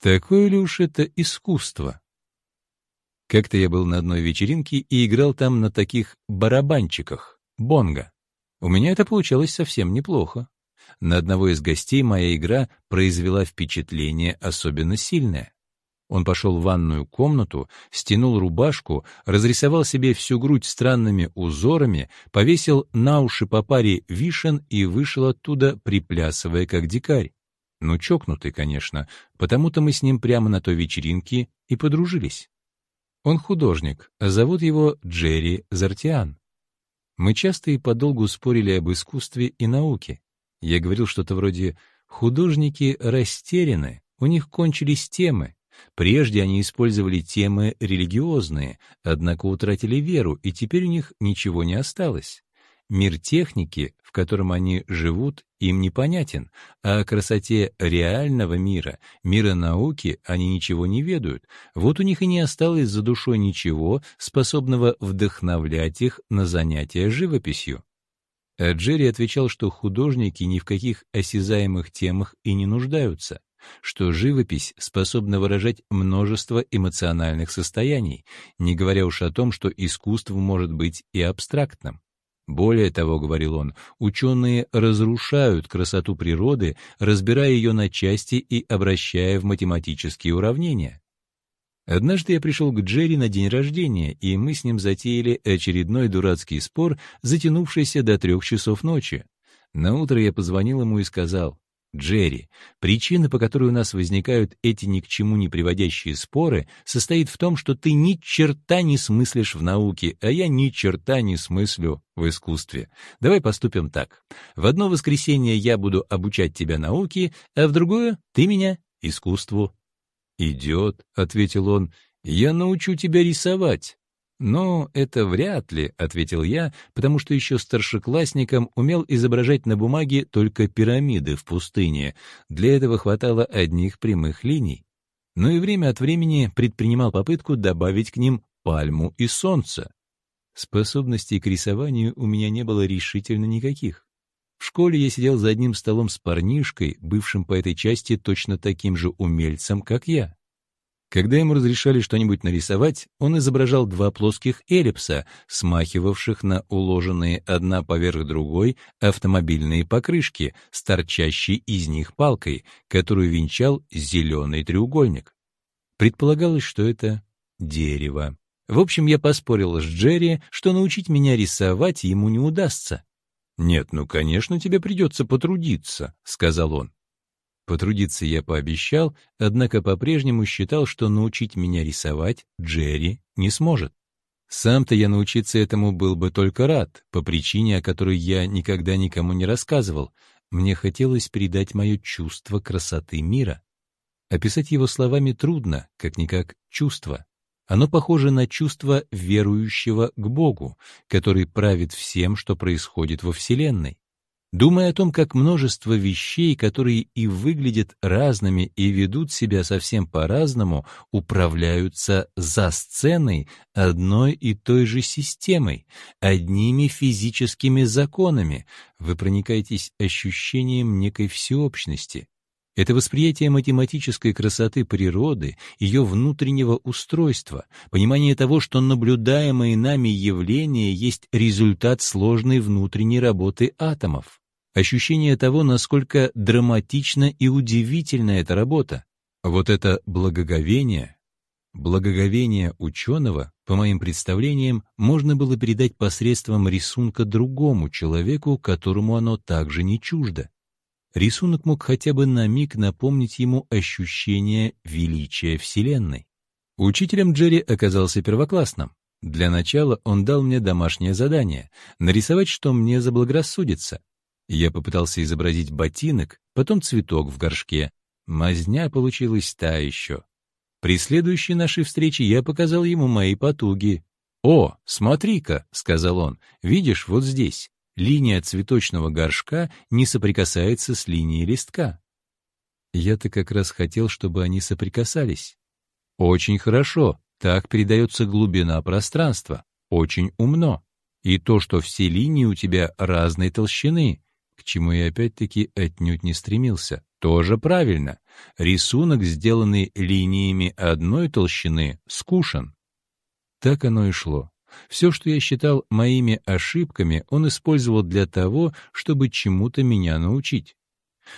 Такое ли уж это искусство? Как-то я был на одной вечеринке и играл там на таких барабанчиках, бонго. У меня это получалось совсем неплохо. На одного из гостей моя игра произвела впечатление особенно сильное. Он пошел в ванную комнату, стянул рубашку, разрисовал себе всю грудь странными узорами, повесил на уши по паре вишен и вышел оттуда, приплясывая как дикарь. Ну, чокнутый, конечно, потому-то мы с ним прямо на той вечеринке и подружились. Он художник, а зовут его Джерри Зартиан. Мы часто и подолгу спорили об искусстве и науке. Я говорил что-то вроде «художники растеряны, у них кончились темы, Прежде они использовали темы религиозные, однако утратили веру, и теперь у них ничего не осталось. Мир техники, в котором они живут, им непонятен, а о красоте реального мира, мира науки они ничего не ведают. Вот у них и не осталось за душой ничего, способного вдохновлять их на занятия живописью. А Джерри отвечал, что художники ни в каких осязаемых темах и не нуждаются что живопись способна выражать множество эмоциональных состояний, не говоря уж о том, что искусство может быть и абстрактным. Более того, говорил он, ученые разрушают красоту природы, разбирая ее на части и обращая в математические уравнения. Однажды я пришел к Джерри на день рождения, и мы с ним затеяли очередной дурацкий спор, затянувшийся до трех часов ночи. На утро я позвонил ему и сказал, Джерри, причина, по которой у нас возникают эти ни к чему не приводящие споры, состоит в том, что ты ни черта не смыслишь в науке, а я ни черта не смыслю в искусстве. Давай поступим так. В одно воскресенье я буду обучать тебя науке, а в другое — ты меня искусству. «Идет», — ответил он, — «я научу тебя рисовать». «Но это вряд ли», — ответил я, потому что еще старшеклассником умел изображать на бумаге только пирамиды в пустыне. Для этого хватало одних прямых линий. Но и время от времени предпринимал попытку добавить к ним пальму и солнце. Способностей к рисованию у меня не было решительно никаких. В школе я сидел за одним столом с парнишкой, бывшим по этой части точно таким же умельцем, как я. Когда ему разрешали что-нибудь нарисовать, он изображал два плоских эллипса, смахивавших на уложенные одна поверх другой автомобильные покрышки с торчащей из них палкой, которую венчал зеленый треугольник. Предполагалось, что это дерево. В общем, я поспорил с Джерри, что научить меня рисовать ему не удастся. «Нет, ну, конечно, тебе придется потрудиться», — сказал он. Потрудиться я пообещал, однако по-прежнему считал, что научить меня рисовать Джерри не сможет. Сам-то я научиться этому был бы только рад, по причине, о которой я никогда никому не рассказывал. Мне хотелось передать мое чувство красоты мира. Описать его словами трудно, как-никак чувство. Оно похоже на чувство верующего к Богу, который правит всем, что происходит во Вселенной. Думая о том, как множество вещей, которые и выглядят разными и ведут себя совсем по-разному, управляются за сценой одной и той же системой, одними физическими законами, вы проникаетесь ощущением некой всеобщности. Это восприятие математической красоты природы, ее внутреннего устройства, понимание того, что наблюдаемые нами явления есть результат сложной внутренней работы атомов ощущение того, насколько драматична и удивительна эта работа. Вот это благоговение, благоговение ученого, по моим представлениям, можно было передать посредством рисунка другому человеку, которому оно также не чуждо. Рисунок мог хотя бы на миг напомнить ему ощущение величия Вселенной. Учителем Джерри оказался первоклассным. Для начала он дал мне домашнее задание — нарисовать, что мне заблагорассудится. Я попытался изобразить ботинок, потом цветок в горшке. Мазня получилась та еще. При следующей нашей встрече я показал ему мои потуги. «О, смотри-ка», — сказал он, — «видишь, вот здесь. Линия цветочного горшка не соприкасается с линией листка». Я-то как раз хотел, чтобы они соприкасались. Очень хорошо, так передается глубина пространства. Очень умно. И то, что все линии у тебя разной толщины, к чему я опять-таки отнюдь не стремился. Тоже правильно. Рисунок, сделанный линиями одной толщины, скушен. Так оно и шло. Все, что я считал моими ошибками, он использовал для того, чтобы чему-то меня научить.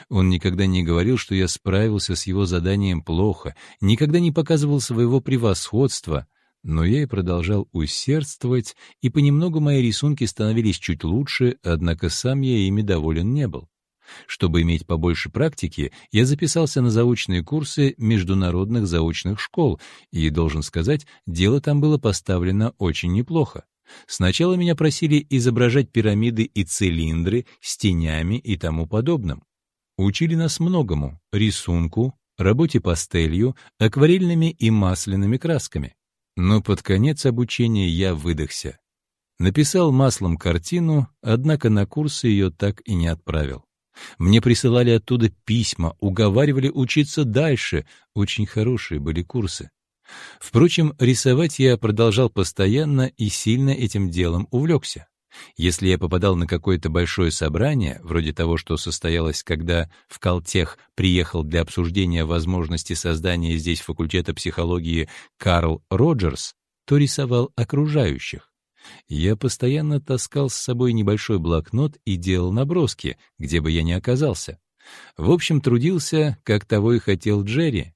Он никогда не говорил, что я справился с его заданием плохо, никогда не показывал своего превосходства, но я и продолжал усердствовать, и понемногу мои рисунки становились чуть лучше, однако сам я ими доволен не был. Чтобы иметь побольше практики, я записался на заочные курсы международных заочных школ, и, должен сказать, дело там было поставлено очень неплохо. Сначала меня просили изображать пирамиды и цилиндры с тенями и тому подобным. Учили нас многому — рисунку, работе пастелью, акварельными и масляными красками. Но под конец обучения я выдохся. Написал маслом картину, однако на курсы ее так и не отправил. Мне присылали оттуда письма, уговаривали учиться дальше. Очень хорошие были курсы. Впрочем, рисовать я продолжал постоянно и сильно этим делом увлекся. Если я попадал на какое-то большое собрание, вроде того, что состоялось, когда в Калтех приехал для обсуждения возможности создания здесь факультета психологии Карл Роджерс, то рисовал окружающих. Я постоянно таскал с собой небольшой блокнот и делал наброски, где бы я ни оказался. В общем, трудился, как того и хотел Джерри.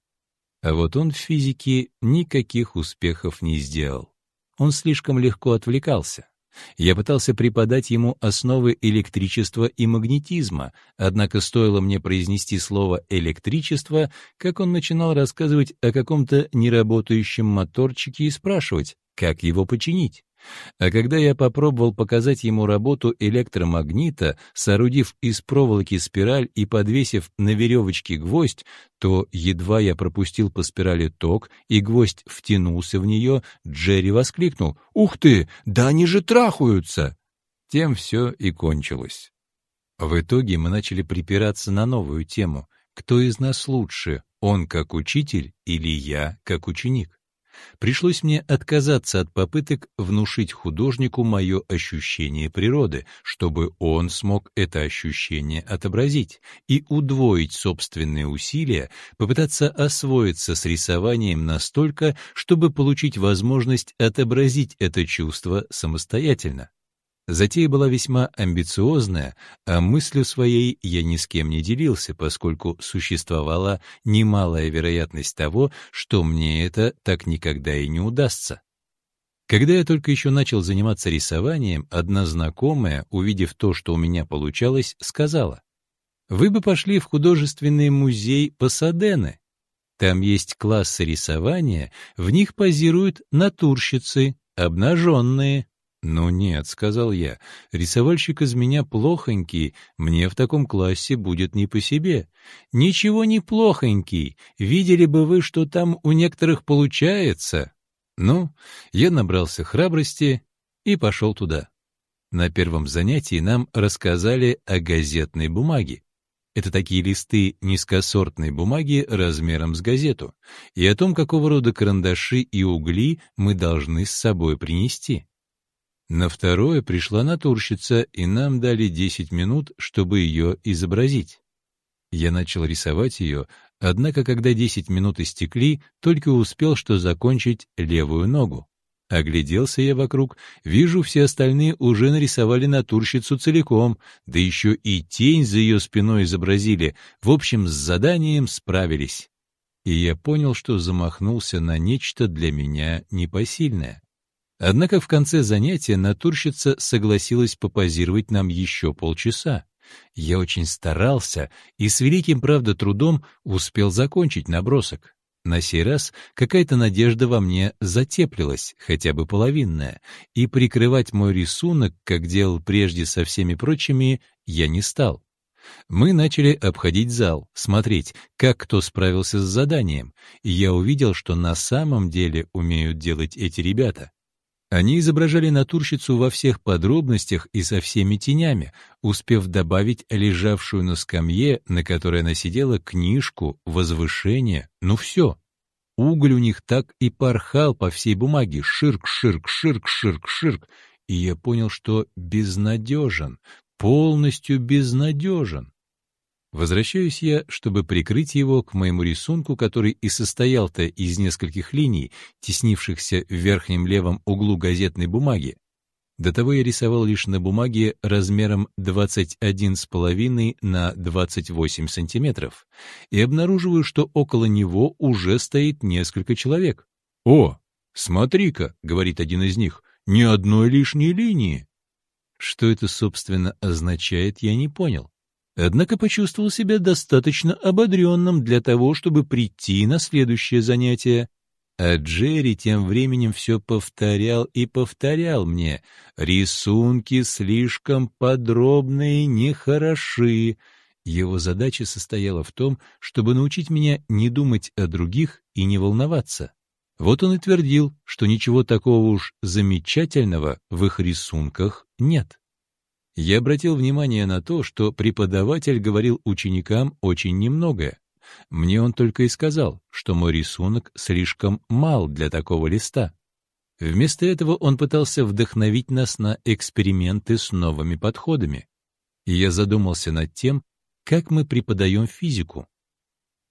А вот он в физике никаких успехов не сделал. Он слишком легко отвлекался. Я пытался преподать ему основы электричества и магнетизма, однако стоило мне произнести слово «электричество», как он начинал рассказывать о каком-то неработающем моторчике и спрашивать, как его починить. А когда я попробовал показать ему работу электромагнита, соорудив из проволоки спираль и подвесив на веревочке гвоздь, то едва я пропустил по спирали ток, и гвоздь втянулся в нее, Джерри воскликнул «Ух ты, да они же трахаются!» Тем все и кончилось. В итоге мы начали припираться на новую тему. Кто из нас лучше, он как учитель или я как ученик? Пришлось мне отказаться от попыток внушить художнику мое ощущение природы, чтобы он смог это ощущение отобразить, и удвоить собственные усилия, попытаться освоиться с рисованием настолько, чтобы получить возможность отобразить это чувство самостоятельно. Затея была весьма амбициозная, а мыслью своей я ни с кем не делился, поскольку существовала немалая вероятность того, что мне это так никогда и не удастся. Когда я только еще начал заниматься рисованием, одна знакомая, увидев то, что у меня получалось, сказала, «Вы бы пошли в художественный музей Пасадены. Там есть классы рисования, в них позируют натурщицы, обнаженные, «Ну нет», — сказал я, — «рисовальщик из меня плохонький, мне в таком классе будет не по себе». «Ничего не плохонький, видели бы вы, что там у некоторых получается». Ну, я набрался храбрости и пошел туда. На первом занятии нам рассказали о газетной бумаге. Это такие листы низкосортной бумаги размером с газету, и о том, какого рода карандаши и угли мы должны с собой принести. На второе пришла натурщица, и нам дали 10 минут, чтобы ее изобразить. Я начал рисовать ее, однако, когда 10 минут истекли, только успел что закончить левую ногу. Огляделся я вокруг, вижу, все остальные уже нарисовали натурщицу целиком, да еще и тень за ее спиной изобразили, в общем, с заданием справились. И я понял, что замахнулся на нечто для меня непосильное. Однако в конце занятия натурщица согласилась попозировать нам еще полчаса. Я очень старался и с великим, правда, трудом успел закончить набросок. На сей раз какая-то надежда во мне затеплилась, хотя бы половинная, и прикрывать мой рисунок, как делал прежде со всеми прочими, я не стал. Мы начали обходить зал, смотреть, как кто справился с заданием, и я увидел, что на самом деле умеют делать эти ребята. Они изображали натурщицу во всех подробностях и со всеми тенями, успев добавить лежавшую на скамье, на которой она сидела, книжку, возвышение, ну все. Уголь у них так и порхал по всей бумаге, ширк, ширк, ширк, ширк, ширк, и я понял, что безнадежен, полностью безнадежен. Возвращаюсь я, чтобы прикрыть его к моему рисунку, который и состоял-то из нескольких линий, теснившихся в верхнем левом углу газетной бумаги. До того я рисовал лишь на бумаге размером 21,5 на 28 сантиметров и обнаруживаю, что около него уже стоит несколько человек. «О, смотри-ка», — говорит один из них, — «ни одной лишней линии». Что это, собственно, означает, я не понял. Однако почувствовал себя достаточно ободренным для того, чтобы прийти на следующее занятие. А Джерри тем временем все повторял и повторял мне. «Рисунки слишком подробные, нехороши». Его задача состояла в том, чтобы научить меня не думать о других и не волноваться. Вот он и твердил, что ничего такого уж замечательного в их рисунках нет. Я обратил внимание на то, что преподаватель говорил ученикам очень немногое. Мне он только и сказал, что мой рисунок слишком мал для такого листа. Вместо этого он пытался вдохновить нас на эксперименты с новыми подходами. И я задумался над тем, как мы преподаем физику.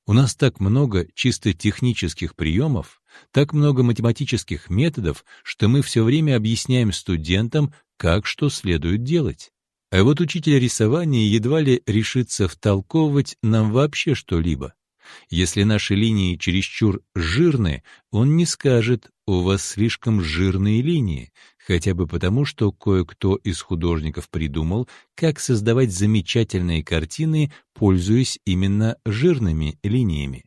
У нас так много чисто технических приемов, так много математических методов, что мы все время объясняем студентам, как что следует делать. А вот учитель рисования едва ли решится втолковывать нам вообще что-либо. Если наши линии чересчур жирные, он не скажет «у вас слишком жирные линии», хотя бы потому, что кое-кто из художников придумал, как создавать замечательные картины, пользуясь именно жирными линиями.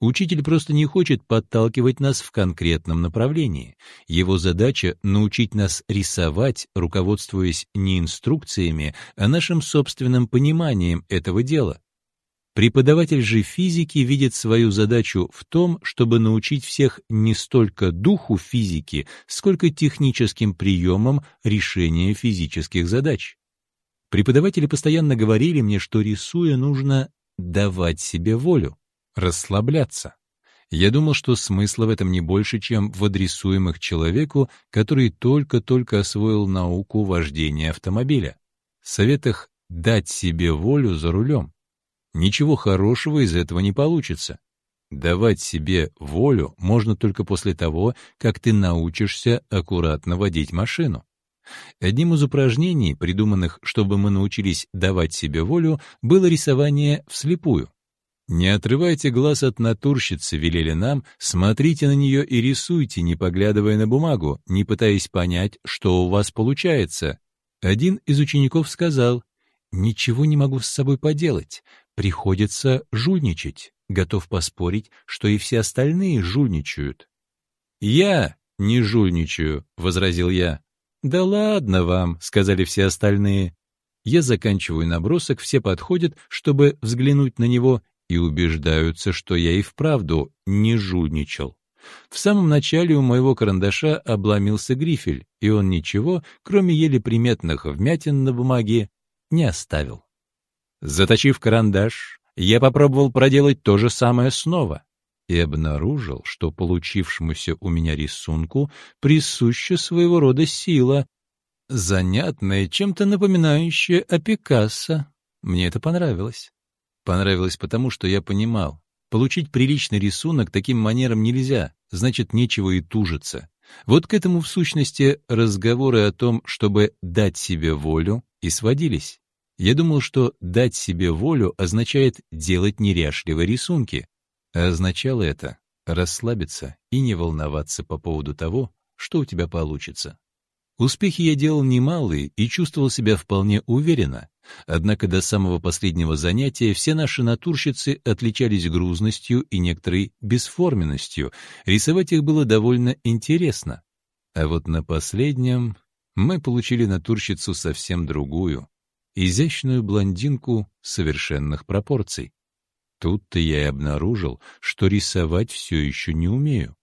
Учитель просто не хочет подталкивать нас в конкретном направлении. Его задача — научить нас рисовать, руководствуясь не инструкциями, а нашим собственным пониманием этого дела. Преподаватель же физики видит свою задачу в том, чтобы научить всех не столько духу физики, сколько техническим приемам решения физических задач. Преподаватели постоянно говорили мне, что рисуя нужно давать себе волю расслабляться. Я думал, что смысла в этом не больше, чем в адресуемых человеку, который только-только освоил науку вождения автомобиля. Советах дать себе волю за рулем. Ничего хорошего из этого не получится. Давать себе волю можно только после того, как ты научишься аккуратно водить машину. Одним из упражнений, придуманных, чтобы мы научились давать себе волю, было рисование вслепую. «Не отрывайте глаз от натурщицы», — велели нам, «смотрите на нее и рисуйте, не поглядывая на бумагу, не пытаясь понять, что у вас получается». Один из учеников сказал, «Ничего не могу с собой поделать, приходится жульничать, готов поспорить, что и все остальные жульничают». «Я не жульничаю», — возразил я. «Да ладно вам», — сказали все остальные. Я заканчиваю набросок, все подходят, чтобы взглянуть на него, и убеждаются, что я и вправду не жульничал. В самом начале у моего карандаша обломился грифель, и он ничего, кроме еле приметных вмятин на бумаге, не оставил. Заточив карандаш, я попробовал проделать то же самое снова и обнаружил, что получившемуся у меня рисунку присуща своего рода сила, занятная, чем-то напоминающая о Пикассо. Мне это понравилось. Понравилось потому, что я понимал, получить приличный рисунок таким манером нельзя, значит, нечего и тужиться. Вот к этому, в сущности, разговоры о том, чтобы дать себе волю, и сводились. Я думал, что дать себе волю означает делать неряшливые рисунки, а означало это расслабиться и не волноваться по поводу того, что у тебя получится. Успехи я делал немалые и чувствовал себя вполне уверенно, однако до самого последнего занятия все наши натурщицы отличались грузностью и некоторой бесформенностью, рисовать их было довольно интересно. А вот на последнем мы получили натурщицу совсем другую, изящную блондинку совершенных пропорций. Тут-то я и обнаружил, что рисовать все еще не умею.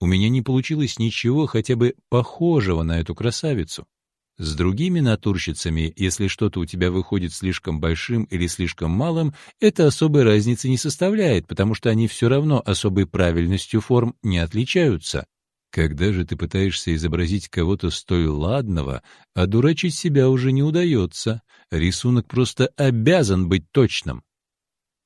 У меня не получилось ничего хотя бы похожего на эту красавицу. С другими натурщицами, если что-то у тебя выходит слишком большим или слишком малым, это особой разницы не составляет, потому что они все равно особой правильностью форм не отличаются. Когда же ты пытаешься изобразить кого-то столь ладного, а дурачить себя уже не удается. Рисунок просто обязан быть точным.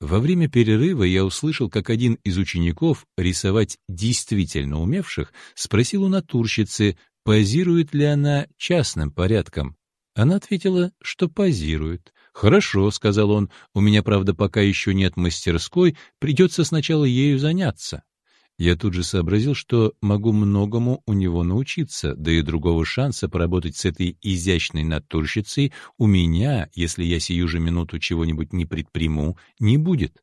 Во время перерыва я услышал, как один из учеников, рисовать действительно умевших, спросил у натурщицы, позирует ли она частным порядком. Она ответила, что позирует. «Хорошо», — сказал он, — «у меня, правда, пока еще нет мастерской, придется сначала ею заняться». Я тут же сообразил, что могу многому у него научиться, да и другого шанса поработать с этой изящной натурщицей у меня, если я сию же минуту чего-нибудь не предприму, не будет.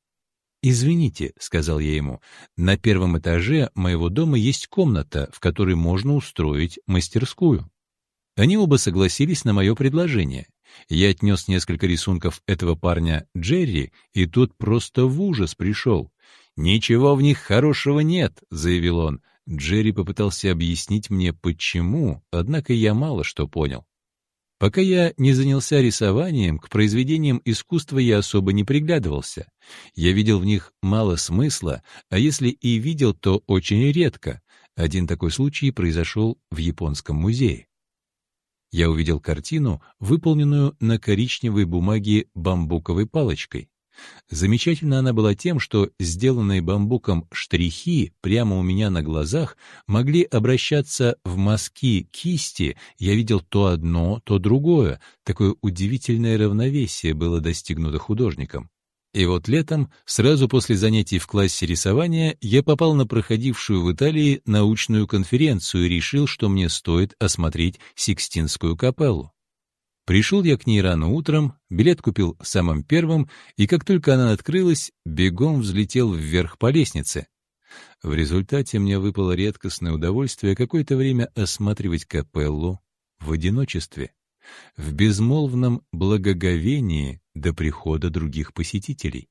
«Извините», — сказал я ему, — «на первом этаже моего дома есть комната, в которой можно устроить мастерскую». Они оба согласились на мое предложение. Я отнес несколько рисунков этого парня Джерри, и тот просто в ужас пришел. «Ничего в них хорошего нет», — заявил он. Джерри попытался объяснить мне, почему, однако я мало что понял. Пока я не занялся рисованием, к произведениям искусства я особо не приглядывался. Я видел в них мало смысла, а если и видел, то очень редко. Один такой случай произошел в Японском музее. Я увидел картину, выполненную на коричневой бумаге бамбуковой палочкой. Замечательна она была тем, что сделанные бамбуком штрихи прямо у меня на глазах могли обращаться в мазки кисти, я видел то одно, то другое. Такое удивительное равновесие было достигнуто художником. И вот летом, сразу после занятий в классе рисования, я попал на проходившую в Италии научную конференцию и решил, что мне стоит осмотреть Сикстинскую капеллу. Пришел я к ней рано утром, билет купил самым первым, и как только она открылась, бегом взлетел вверх по лестнице. В результате мне выпало редкостное удовольствие какое-то время осматривать капеллу в одиночестве, в безмолвном благоговении до прихода других посетителей.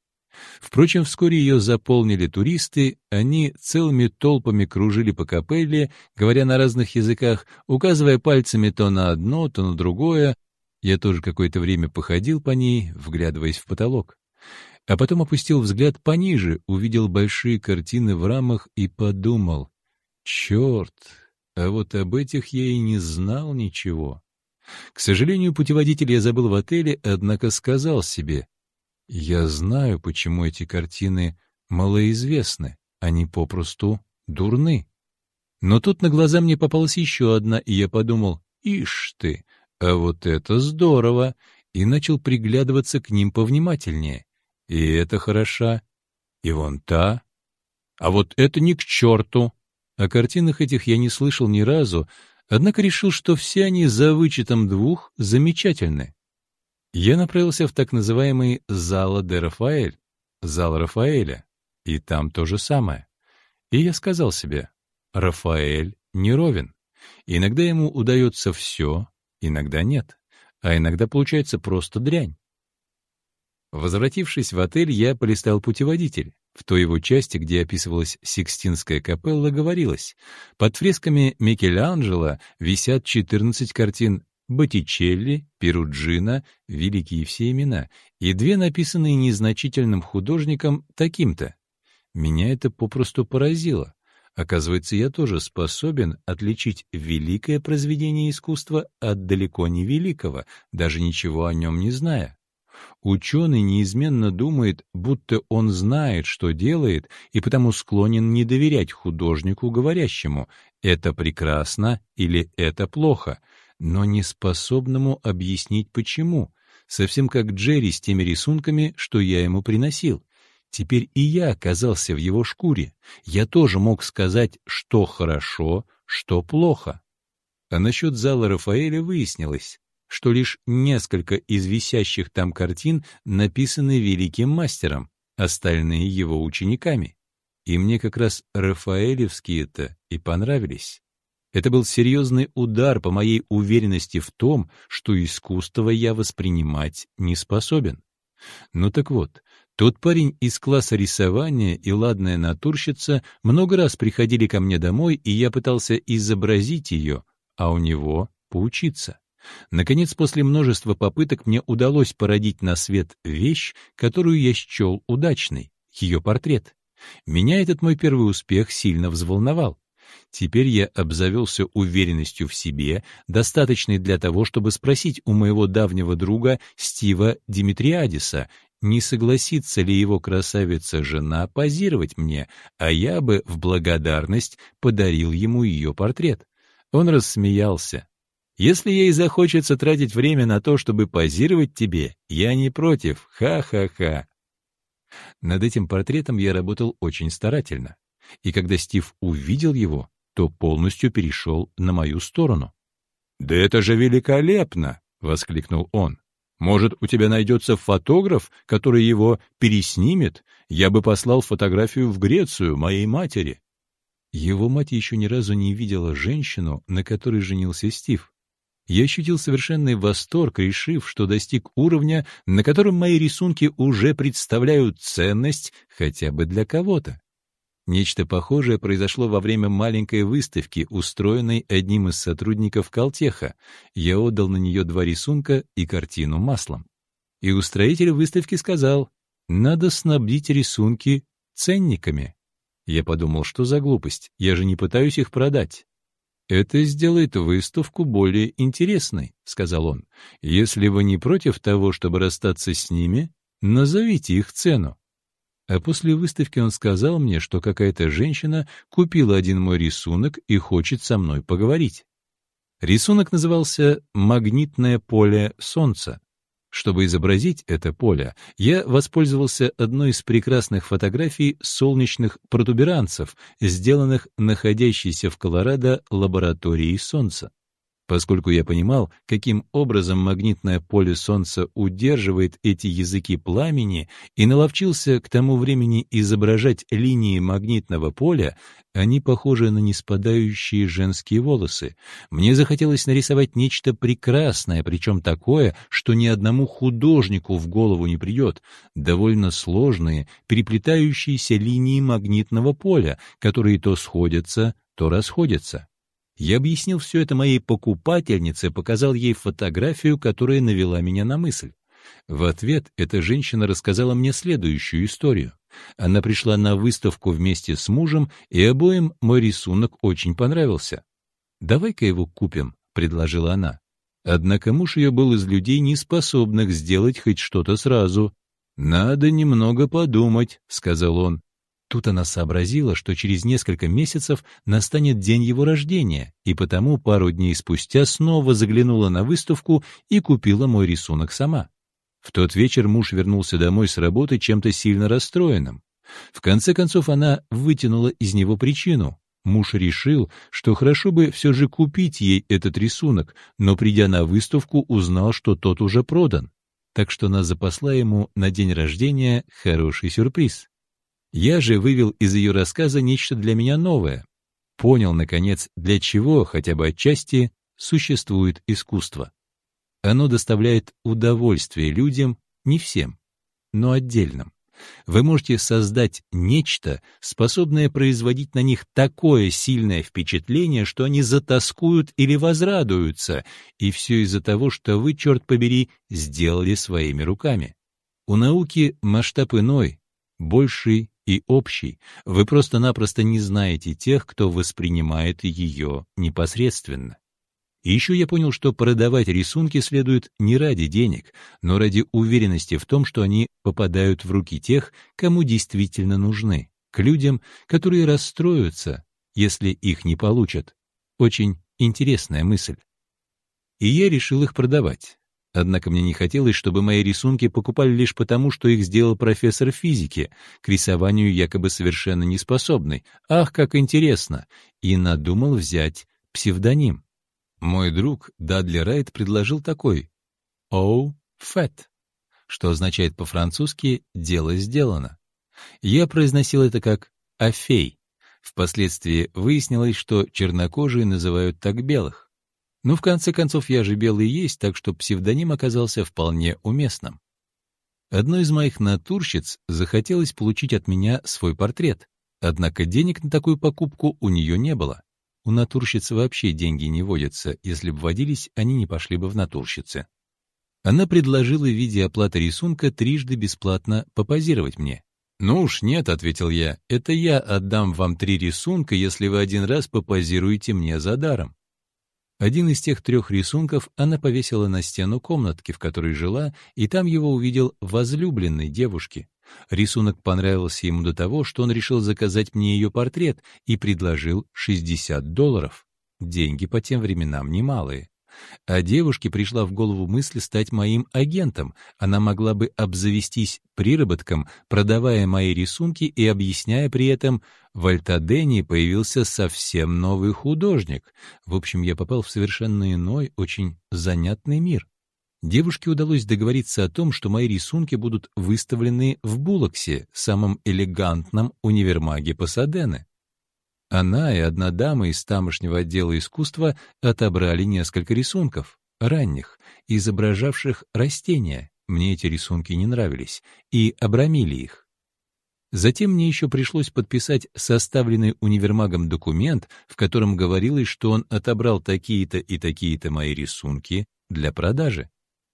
Впрочем, вскоре ее заполнили туристы, они целыми толпами кружили по капелле, говоря на разных языках, указывая пальцами то на одно, то на другое, я тоже какое-то время походил по ней, вглядываясь в потолок. А потом опустил взгляд пониже, увидел большие картины в рамах и подумал, «Черт, а вот об этих я и не знал ничего». К сожалению, путеводитель я забыл в отеле, однако сказал себе, «Я знаю, почему эти картины малоизвестны, они попросту дурны». Но тут на глаза мне попалась еще одна, и я подумал, «Ишь ты, а вот это здорово! И начал приглядываться к ним повнимательнее. И это хороша. И вон та. А вот это ни к черту! О картинах этих я не слышал ни разу, однако решил, что все они, за вычетом двух, замечательны. Я направился в так называемый «Зала де Рафаэль», зал Рафаэля, и там то же самое. И я сказал себе, Рафаэль не ровен. Иногда ему удается все, Иногда нет, а иногда получается просто дрянь. Возвратившись в отель, я полистал путеводитель. В той его части, где описывалась Сикстинская капелла, говорилось, под фресками Микеланджело висят 14 картин Боттичелли, Перуджино, великие все имена, и две написанные незначительным художником таким-то. Меня это попросту поразило. Оказывается, я тоже способен отличить великое произведение искусства от далеко не великого, даже ничего о нем не зная. Ученый неизменно думает, будто он знает, что делает, и потому склонен не доверять художнику, говорящему «это прекрасно» или «это плохо», но не способному объяснить почему, совсем как Джерри с теми рисунками, что я ему приносил. Теперь и я оказался в его шкуре. Я тоже мог сказать, что хорошо, что плохо. А насчет зала Рафаэля выяснилось, что лишь несколько из висящих там картин написаны великим мастером, остальные его учениками. И мне как раз Рафаэлевские-то и понравились. Это был серьезный удар по моей уверенности в том, что искусство я воспринимать не способен. Ну так вот, тот парень из класса рисования и ладная натурщица много раз приходили ко мне домой, и я пытался изобразить ее, а у него поучиться. Наконец, после множества попыток мне удалось породить на свет вещь, которую я счел удачной — ее портрет. Меня этот мой первый успех сильно взволновал. Теперь я обзавелся уверенностью в себе, достаточной для того, чтобы спросить у моего давнего друга Стива Димитриадиса, не согласится ли его красавица-жена позировать мне, а я бы в благодарность подарил ему ее портрет. Он рассмеялся. «Если ей захочется тратить время на то, чтобы позировать тебе, я не против, ха-ха-ха». Над этим портретом я работал очень старательно, и когда Стив увидел его, то полностью перешел на мою сторону. «Да это же великолепно!» — воскликнул он. Может, у тебя найдется фотограф, который его переснимет? Я бы послал фотографию в Грецию моей матери». Его мать еще ни разу не видела женщину, на которой женился Стив. Я ощутил совершенный восторг, решив, что достиг уровня, на котором мои рисунки уже представляют ценность хотя бы для кого-то. Нечто похожее произошло во время маленькой выставки, устроенной одним из сотрудников Калтеха. Я отдал на нее два рисунка и картину маслом. И устроитель выставки сказал, надо снабдить рисунки ценниками. Я подумал, что за глупость, я же не пытаюсь их продать. «Это сделает выставку более интересной», — сказал он. «Если вы не против того, чтобы расстаться с ними, назовите их цену». А после выставки он сказал мне, что какая-то женщина купила один мой рисунок и хочет со мной поговорить. Рисунок назывался «Магнитное поле Солнца». Чтобы изобразить это поле, я воспользовался одной из прекрасных фотографий солнечных протуберанцев, сделанных находящейся в Колорадо лабораторией Солнца. Поскольку я понимал, каким образом магнитное поле Солнца удерживает эти языки пламени и наловчился к тому времени изображать линии магнитного поля, они похожи на неспадающие женские волосы. Мне захотелось нарисовать нечто прекрасное, причем такое, что ни одному художнику в голову не придет, довольно сложные, переплетающиеся линии магнитного поля, которые то сходятся, то расходятся. Я объяснил все это моей покупательнице, показал ей фотографию, которая навела меня на мысль. В ответ эта женщина рассказала мне следующую историю. Она пришла на выставку вместе с мужем, и обоим мой рисунок очень понравился. «Давай-ка его купим», — предложила она. Однако муж ее был из людей, не способных сделать хоть что-то сразу. «Надо немного подумать», — сказал он. Тут она сообразила, что через несколько месяцев настанет день его рождения, и потому пару дней спустя снова заглянула на выставку и купила мой рисунок сама. В тот вечер муж вернулся домой с работы чем-то сильно расстроенным. В конце концов она вытянула из него причину. Муж решил, что хорошо бы все же купить ей этот рисунок, но придя на выставку, узнал, что тот уже продан. Так что она запасла ему на день рождения хороший сюрприз. Я же вывел из ее рассказа нечто для меня новое. Понял, наконец, для чего, хотя бы отчасти, существует искусство. Оно доставляет удовольствие людям, не всем, но отдельным. Вы можете создать нечто, способное производить на них такое сильное впечатление, что они затаскуют или возрадуются, и все из-за того, что вы, черт побери, сделали своими руками. У науки масштаб иной, больший и общий, вы просто-напросто не знаете тех, кто воспринимает ее непосредственно. И еще я понял, что продавать рисунки следует не ради денег, но ради уверенности в том, что они попадают в руки тех, кому действительно нужны, к людям, которые расстроятся, если их не получат. Очень интересная мысль. И я решил их продавать. Однако мне не хотелось, чтобы мои рисунки покупали лишь потому, что их сделал профессор физики, к рисованию якобы совершенно неспособный. Ах, как интересно! И надумал взять псевдоним. Мой друг Дадли Райт предложил такой «Оу, фэт», что означает по-французски «дело сделано». Я произносил это как «афей». Впоследствии выяснилось, что чернокожие называют так белых. Ну, в конце концов, я же белый есть, так что псевдоним оказался вполне уместным. Одной из моих натурщиц захотелось получить от меня свой портрет, однако денег на такую покупку у нее не было. У натурщиц вообще деньги не водятся, если бы водились, они не пошли бы в натурщицы. Она предложила в виде оплаты рисунка трижды бесплатно попозировать мне. «Ну уж нет», — ответил я, — «это я отдам вам три рисунка, если вы один раз попозируете мне за даром». Один из тех трех рисунков она повесила на стену комнатки, в которой жила, и там его увидел возлюбленной девушки. Рисунок понравился ему до того, что он решил заказать мне ее портрет и предложил 60 долларов. Деньги по тем временам немалые. А девушке пришла в голову мысль стать моим агентом. Она могла бы обзавестись приработком, продавая мои рисунки и объясняя при этом, в Альтадене появился совсем новый художник. В общем, я попал в совершенно иной, очень занятный мир. Девушке удалось договориться о том, что мои рисунки будут выставлены в Булоксе, самом элегантном универмаге Пасадены. Она и одна дама из тамошнего отдела искусства отобрали несколько рисунков, ранних, изображавших растения. Мне эти рисунки не нравились, и обрамили их. Затем мне еще пришлось подписать составленный универмагом документ, в котором говорилось, что он отобрал такие-то и такие-то мои рисунки для продажи.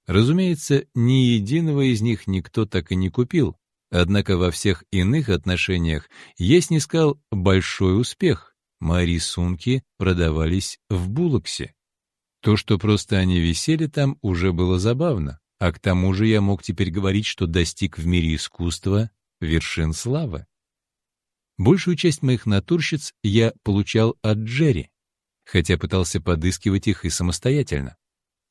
Разумеется, ни единого из них никто так и не купил, однако во всех иных отношениях я снискал большой успех. Мои рисунки продавались в Булоксе. То, что просто они висели там, уже было забавно, а к тому же я мог теперь говорить, что достиг в мире искусства вершин славы. Большую часть моих натурщиц я получал от Джерри, хотя пытался подыскивать их и самостоятельно.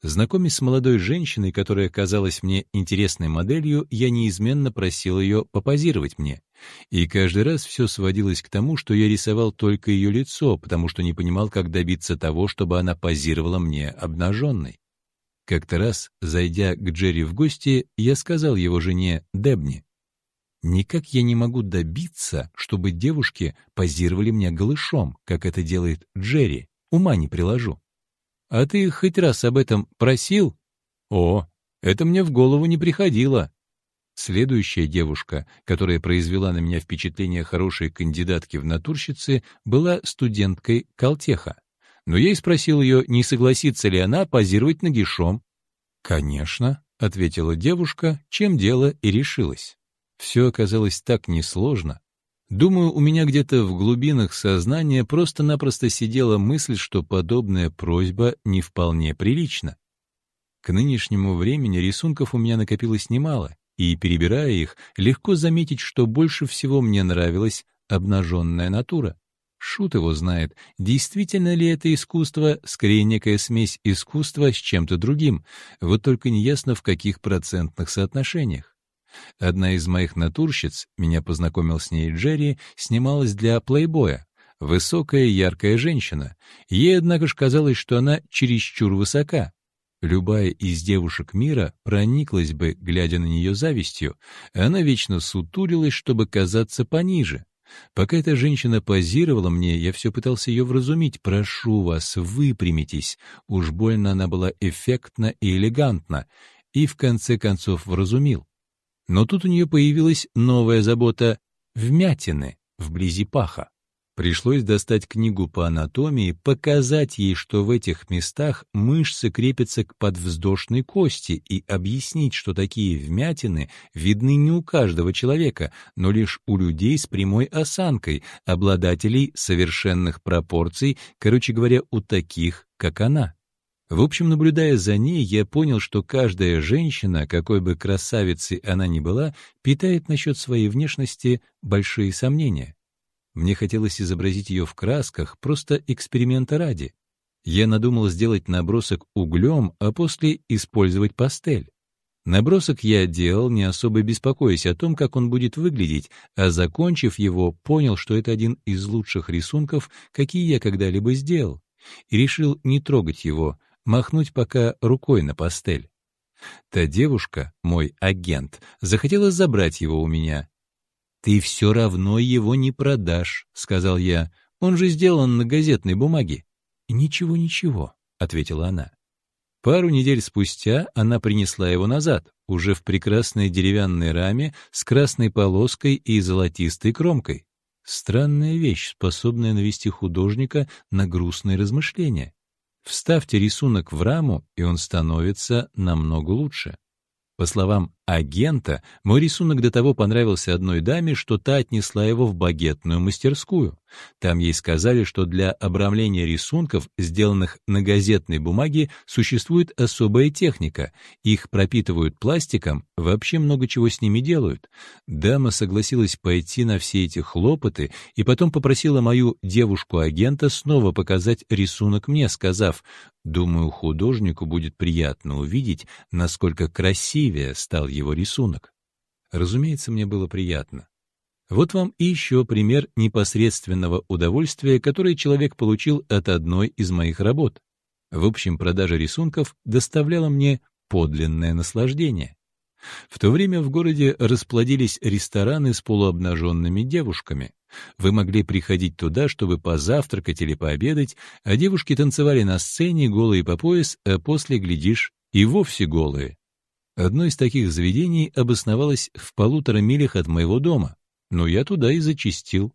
Знакомясь с молодой женщиной, которая казалась мне интересной моделью, я неизменно просил ее попозировать мне. И каждый раз все сводилось к тому, что я рисовал только ее лицо, потому что не понимал, как добиться того, чтобы она позировала мне обнаженной. Как-то раз, зайдя к Джерри в гости, я сказал его жене Дебни, «Никак я не могу добиться, чтобы девушки позировали мне голышом, как это делает Джерри. Ума не приложу». А ты хоть раз об этом просил? О, это мне в голову не приходило. Следующая девушка, которая произвела на меня впечатление хорошей кандидатки в натурщицы, была студенткой Калтеха. Но я и спросил ее, не согласится ли она позировать нагишом. «Конечно», — ответила девушка, чем дело и решилось. Все оказалось так несложно, Думаю, у меня где-то в глубинах сознания просто-напросто сидела мысль, что подобная просьба не вполне прилична. К нынешнему времени рисунков у меня накопилось немало, и, перебирая их, легко заметить, что больше всего мне нравилась обнаженная натура. Шут его знает, действительно ли это искусство, скорее некая смесь искусства с чем-то другим, вот только неясно в каких процентных соотношениях. Одна из моих натурщиц, меня познакомил с ней Джерри, снималась для плейбоя. Высокая, яркая женщина. Ей, однако же, казалось, что она чересчур высока. Любая из девушек мира прониклась бы, глядя на нее завистью. Она вечно сутурилась, чтобы казаться пониже. Пока эта женщина позировала мне, я все пытался ее вразумить. «Прошу вас, выпрямитесь». Уж больно она была эффектна и элегантна. И в конце концов вразумил. Но тут у нее появилась новая забота — вмятины вблизи паха. Пришлось достать книгу по анатомии, показать ей, что в этих местах мышцы крепятся к подвздошной кости, и объяснить, что такие вмятины видны не у каждого человека, но лишь у людей с прямой осанкой, обладателей совершенных пропорций, короче говоря, у таких, как она. В общем, наблюдая за ней, я понял, что каждая женщина, какой бы красавицей она ни была, питает насчет своей внешности большие сомнения. Мне хотелось изобразить ее в красках, просто эксперимента ради. Я надумал сделать набросок углем, а после использовать пастель. Набросок я делал, не особо беспокоясь о том, как он будет выглядеть, а закончив его, понял, что это один из лучших рисунков, какие я когда-либо сделал, и решил не трогать его, махнуть пока рукой на пастель. Та девушка, мой агент, захотела забрать его у меня. «Ты все равно его не продашь», — сказал я. «Он же сделан на газетной бумаге». «Ничего, ничего», — ответила она. Пару недель спустя она принесла его назад, уже в прекрасной деревянной раме с красной полоской и золотистой кромкой. Странная вещь, способная навести художника на грустные размышления. Вставьте рисунок в раму, и он становится намного лучше. По словам агента, мой рисунок до того понравился одной даме, что та отнесла его в багетную мастерскую. Там ей сказали, что для обрамления рисунков, сделанных на газетной бумаге, существует особая техника. Их пропитывают пластиком, вообще много чего с ними делают. Дама согласилась пойти на все эти хлопоты и потом попросила мою девушку-агента снова показать рисунок мне, сказав, «Думаю, художнику будет приятно увидеть, насколько красивее стал его рисунок». Разумеется, мне было приятно. Вот вам и еще пример непосредственного удовольствия, которое человек получил от одной из моих работ. В общем, продажа рисунков доставляла мне подлинное наслаждение. В то время в городе расплодились рестораны с полуобнаженными девушками. Вы могли приходить туда, чтобы позавтракать или пообедать, а девушки танцевали на сцене голые по пояс, а после, глядишь, и вовсе голые. Одно из таких заведений обосновалось в полутора милях от моего дома но я туда и зачистил.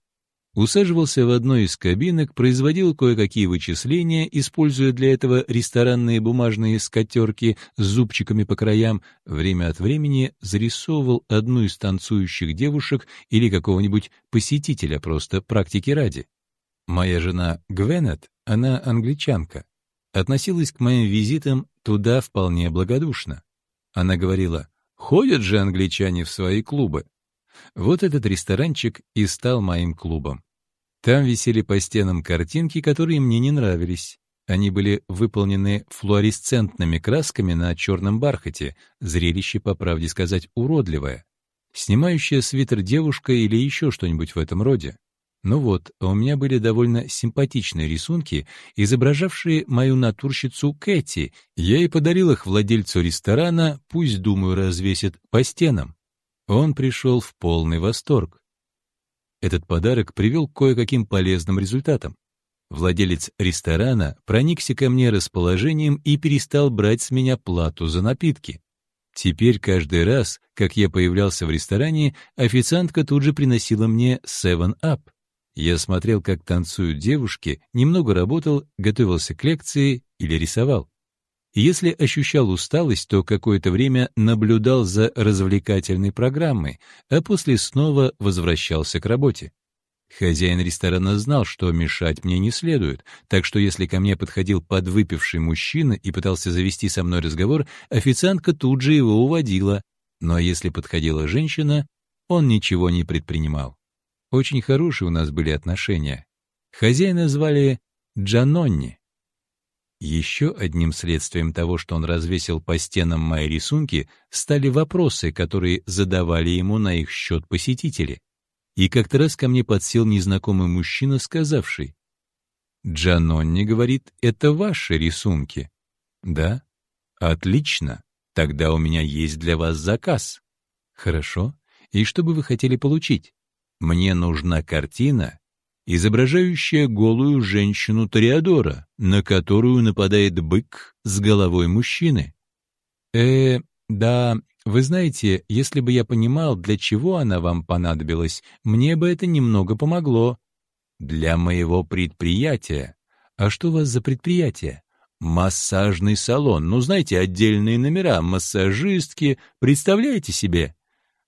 Усаживался в одной из кабинок, производил кое-какие вычисления, используя для этого ресторанные бумажные скатерки с зубчиками по краям, время от времени зарисовывал одну из танцующих девушек или какого-нибудь посетителя просто практики ради. Моя жена Гвенет, она англичанка, относилась к моим визитам туда вполне благодушно. Она говорила, ходят же англичане в свои клубы. Вот этот ресторанчик и стал моим клубом. Там висели по стенам картинки, которые мне не нравились. Они были выполнены флуоресцентными красками на черном бархате, зрелище, по правде сказать, уродливое. Снимающая свитер девушка или еще что-нибудь в этом роде. Ну вот, у меня были довольно симпатичные рисунки, изображавшие мою натурщицу Кэти. Я и подарил их владельцу ресторана, пусть, думаю, развесит по стенам. Он пришел в полный восторг. Этот подарок привел к кое-каким полезным результатам. Владелец ресторана проникся ко мне расположением и перестал брать с меня плату за напитки. Теперь каждый раз, как я появлялся в ресторане, официантка тут же приносила мне Seven Up. Я смотрел, как танцуют девушки, немного работал, готовился к лекции или рисовал. Если ощущал усталость, то какое-то время наблюдал за развлекательной программой, а после снова возвращался к работе. Хозяин ресторана знал, что мешать мне не следует, так что если ко мне подходил подвыпивший мужчина и пытался завести со мной разговор, официантка тут же его уводила, но если подходила женщина, он ничего не предпринимал. Очень хорошие у нас были отношения. Хозяина звали Джанонни. Еще одним следствием того, что он развесил по стенам мои рисунки, стали вопросы, которые задавали ему на их счет посетители. И как-то раз ко мне подсел незнакомый мужчина, сказавший, «Джанонни говорит, это ваши рисунки». «Да?» «Отлично. Тогда у меня есть для вас заказ». «Хорошо. И что бы вы хотели получить?» «Мне нужна картина, изображающая голую женщину Тореадора, на которую нападает бык с головой мужчины. Э, да, вы знаете, если бы я понимал, для чего она вам понадобилась, мне бы это немного помогло. Для моего предприятия. А что у вас за предприятие? Массажный салон. Ну, знаете, отдельные номера, массажистки. Представляете себе?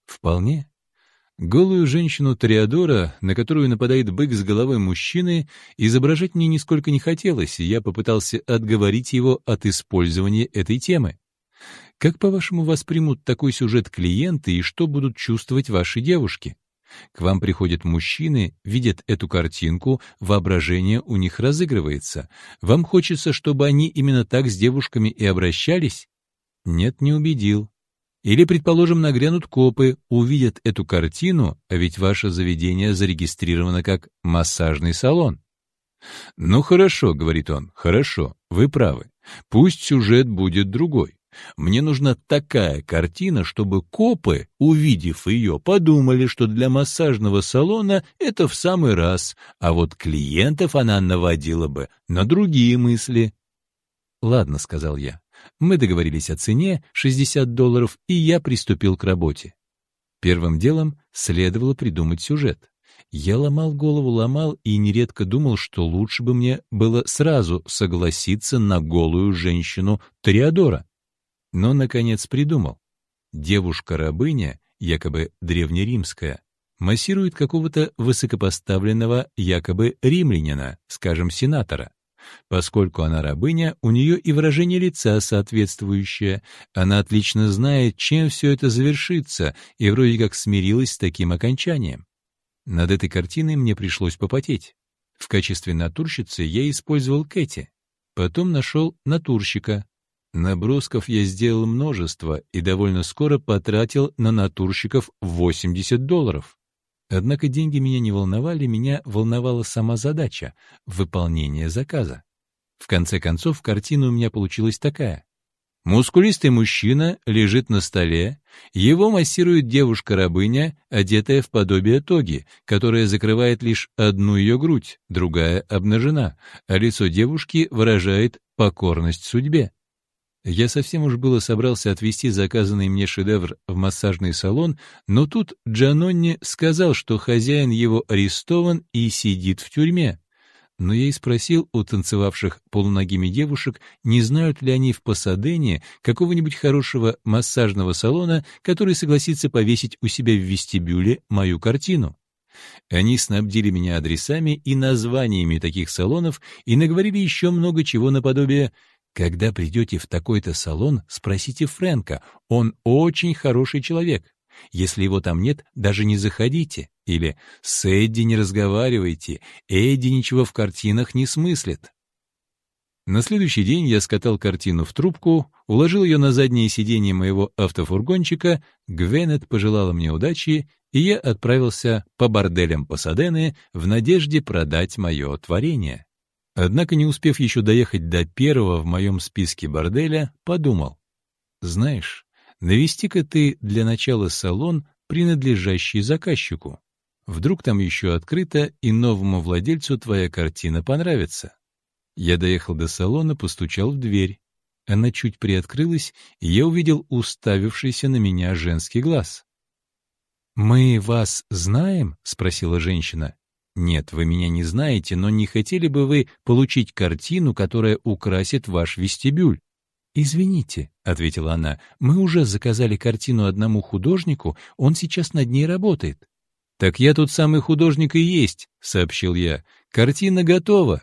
Вполне. Голую женщину Тореадора, на которую нападает бык с головой мужчины, изображать мне нисколько не хотелось, и я попытался отговорить его от использования этой темы. Как, по-вашему, воспримут такой сюжет клиенты и что будут чувствовать ваши девушки? К вам приходят мужчины, видят эту картинку, воображение у них разыгрывается. Вам хочется, чтобы они именно так с девушками и обращались? Нет, не убедил. Или, предположим, нагрянут копы, увидят эту картину, а ведь ваше заведение зарегистрировано как массажный салон. «Ну хорошо», — говорит он, — «хорошо, вы правы. Пусть сюжет будет другой. Мне нужна такая картина, чтобы копы, увидев ее, подумали, что для массажного салона это в самый раз, а вот клиентов она наводила бы на другие мысли». «Ладно», — сказал я, мы договорились о цене 60 долларов, и я приступил к работе. Первым делом следовало придумать сюжет. Я ломал голову, ломал и нередко думал, что лучше бы мне было сразу согласиться на голую женщину Триадора. Но, наконец, придумал. девушка-рабыня, якобы древнеримская, массирует какого-то высокопоставленного, якобы римлянина, скажем, сенатора. Поскольку она рабыня, у нее и выражение лица соответствующее. Она отлично знает, чем все это завершится, и вроде как смирилась с таким окончанием. Над этой картиной мне пришлось попотеть. В качестве натурщицы я использовал Кэти. Потом нашел натурщика. Набросков я сделал множество и довольно скоро потратил на натурщиков 80 долларов. Однако деньги меня не волновали, меня волновала сама задача — выполнение заказа. В конце концов, картина у меня получилась такая. Мускулистый мужчина лежит на столе, его массирует девушка-рабыня, одетая в подобие тоги, которая закрывает лишь одну ее грудь, другая обнажена, а лицо девушки выражает покорность судьбе. Я совсем уж было собрался отвезти заказанный мне шедевр в массажный салон, но тут Джанонни сказал, что хозяин его арестован и сидит в тюрьме. Но я и спросил у танцевавших полуногими девушек, не знают ли они в Пасадене какого-нибудь хорошего массажного салона, который согласится повесить у себя в вестибюле мою картину. Они снабдили меня адресами и названиями таких салонов и наговорили еще много чего наподобие когда придете в такой-то салон, спросите Фрэнка, он очень хороший человек. Если его там нет, даже не заходите. Или с Эдди не разговаривайте, Эдди ничего в картинах не смыслит. На следующий день я скатал картину в трубку, уложил ее на заднее сиденье моего автофургончика, Гвенет пожелала мне удачи, и я отправился по борделям Пасадены в надежде продать мое творение. Однако, не успев еще доехать до первого в моем списке борделя, подумал. Знаешь, навести-ка ты для начала салон, принадлежащий заказчику. Вдруг там еще открыто, и новому владельцу твоя картина понравится. Я доехал до салона, постучал в дверь. Она чуть приоткрылась, и я увидел уставившийся на меня женский глаз. «Мы вас знаем?» — спросила женщина. Нет, вы меня не знаете, но не хотели бы вы получить картину, которая украсит ваш вестибюль? «Извините», — ответила она, — «мы уже заказали картину одному художнику, он сейчас над ней работает». «Так я тут самый художник и есть», — сообщил я. «Картина готова».